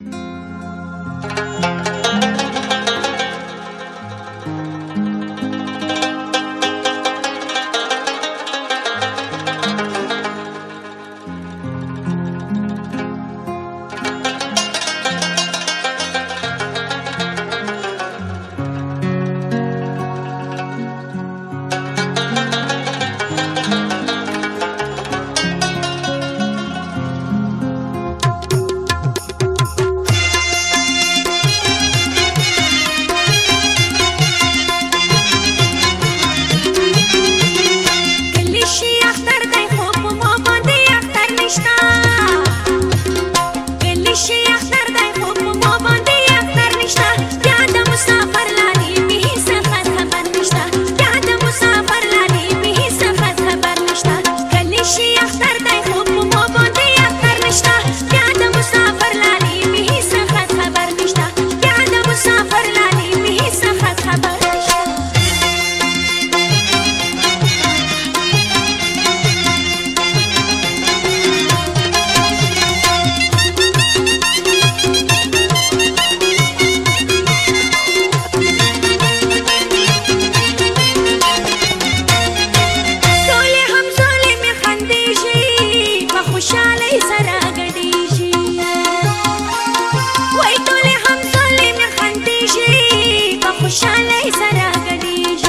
Thank you. ರಾಗಣೀಶ